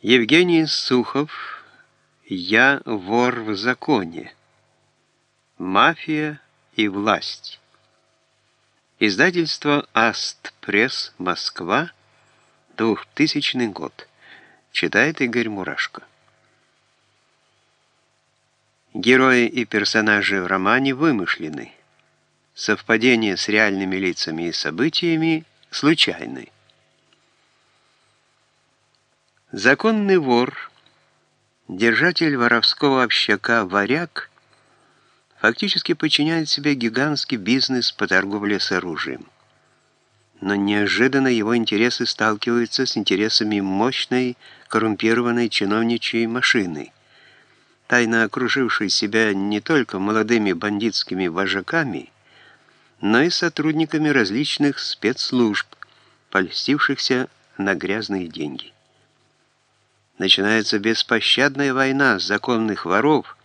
Евгений Сухов «Я вор в законе. Мафия и власть». Издательство «Аст Пресс. Москва. 2000 год». Читает Игорь Мурашко. Герои и персонажи в романе вымышлены. Совпадение с реальными лицами и событиями случайны. Законный вор, держатель воровского общака «Варяг» фактически подчиняет себе гигантский бизнес по торговле с оружием. Но неожиданно его интересы сталкиваются с интересами мощной, коррумпированной чиновничьей машины, тайно окружившей себя не только молодыми бандитскими вожаками, но и сотрудниками различных спецслужб, польстившихся на грязные деньги начинается беспощадная война законных воров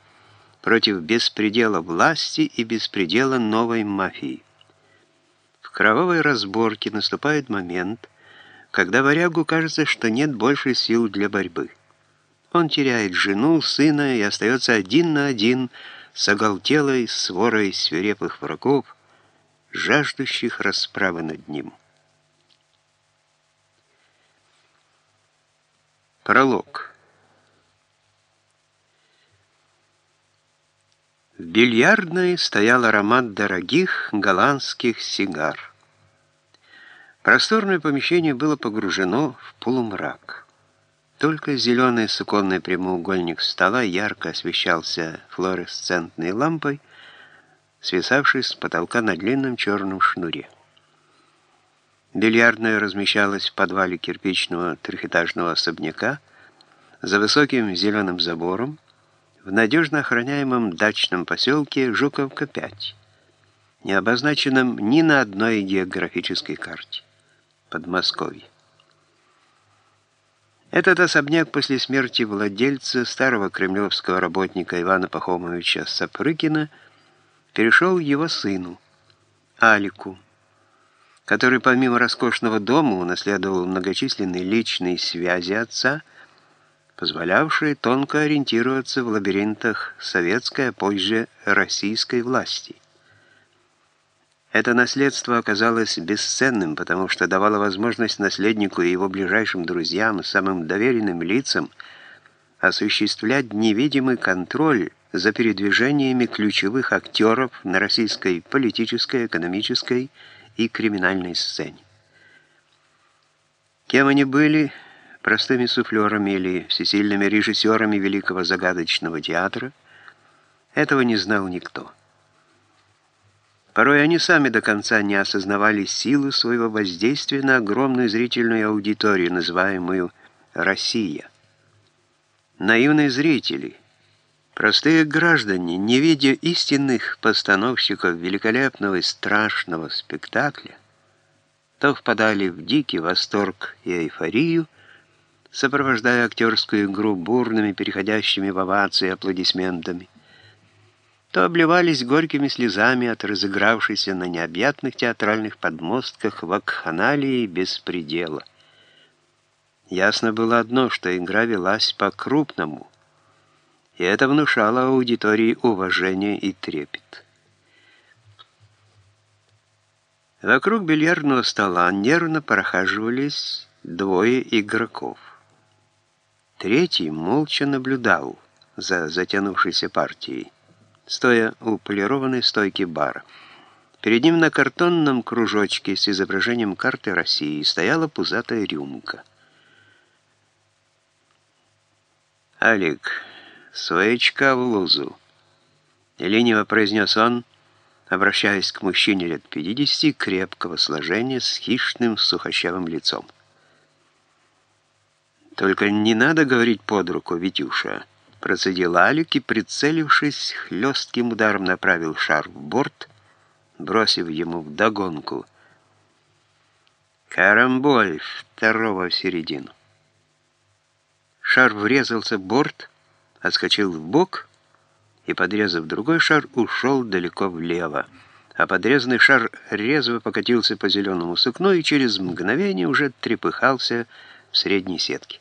против беспредела власти и беспредела новой мафии. В кровавой разборке наступает момент, когда варягу кажется, что нет больше сил для борьбы. Он теряет жену, сына и остается один на один с оголтелой сворой свирепых врагов, жаждущих расправы над ним. Пролог. В бильярдной стоял аромат дорогих голландских сигар. Просторное помещение было погружено в полумрак. Только зеленый суконный прямоугольник стола ярко освещался флуоресцентной лампой, свисавшей с потолка на длинном черном шнуре. Бильярдная размещалась в подвале кирпичного трехэтажного особняка за высоким зеленым забором в надежно охраняемом дачном поселке Жуковка-5, не обозначенном ни на одной географической карте Подмосковье. Этот особняк после смерти владельца, старого кремлевского работника Ивана Пахомовича Сапрыкина, перешел его сыну, Алику, который помимо роскошного дома унаследовал многочисленные личные связи отца, позволявшие тонко ориентироваться в лабиринтах советской, а позже российской власти. Это наследство оказалось бесценным, потому что давало возможность наследнику и его ближайшим друзьям, самым доверенным лицам осуществлять невидимый контроль за передвижениями ключевых актеров на российской политической, экономической и криминальной сцене. Кем они были, простыми суфлерами или всесильными режиссерами великого загадочного театра, этого не знал никто. Порой они сами до конца не осознавали силу своего воздействия на огромную зрительную аудиторию, называемую «Россия». Наивные зрители – Простые граждане, не видя истинных постановщиков великолепного и страшного спектакля, то впадали в дикий восторг и эйфорию, сопровождая актерскую игру бурными, переходящими в овации аплодисментами, то обливались горькими слезами от разыгравшейся на необъятных театральных подмостках вакханалии без предела. Ясно было одно, что игра велась по-крупному — и это внушало аудитории уважение и трепет. Вокруг бильярдного стола нервно прохаживались двое игроков. Третий молча наблюдал за затянувшейся партией, стоя у полированной стойки бара. Перед ним на картонном кружочке с изображением карты России стояла пузатая рюмка. «Алик, «Своячка в лузу», — лениво произнес он, обращаясь к мужчине лет 50, крепкого сложения, с хищным сухощавым лицом. «Только не надо говорить под руку, Витюша», — процедил Алик и, прицелившись, хлестким ударом направил шар в борт, бросив ему вдогонку. Карамболь второго в середину. Шар врезался в борт, отскочил в бок и, подрезав другой шар, ушел далеко влево. А подрезанный шар резво покатился по зеленому сукну и через мгновение уже трепыхался в средней сетке.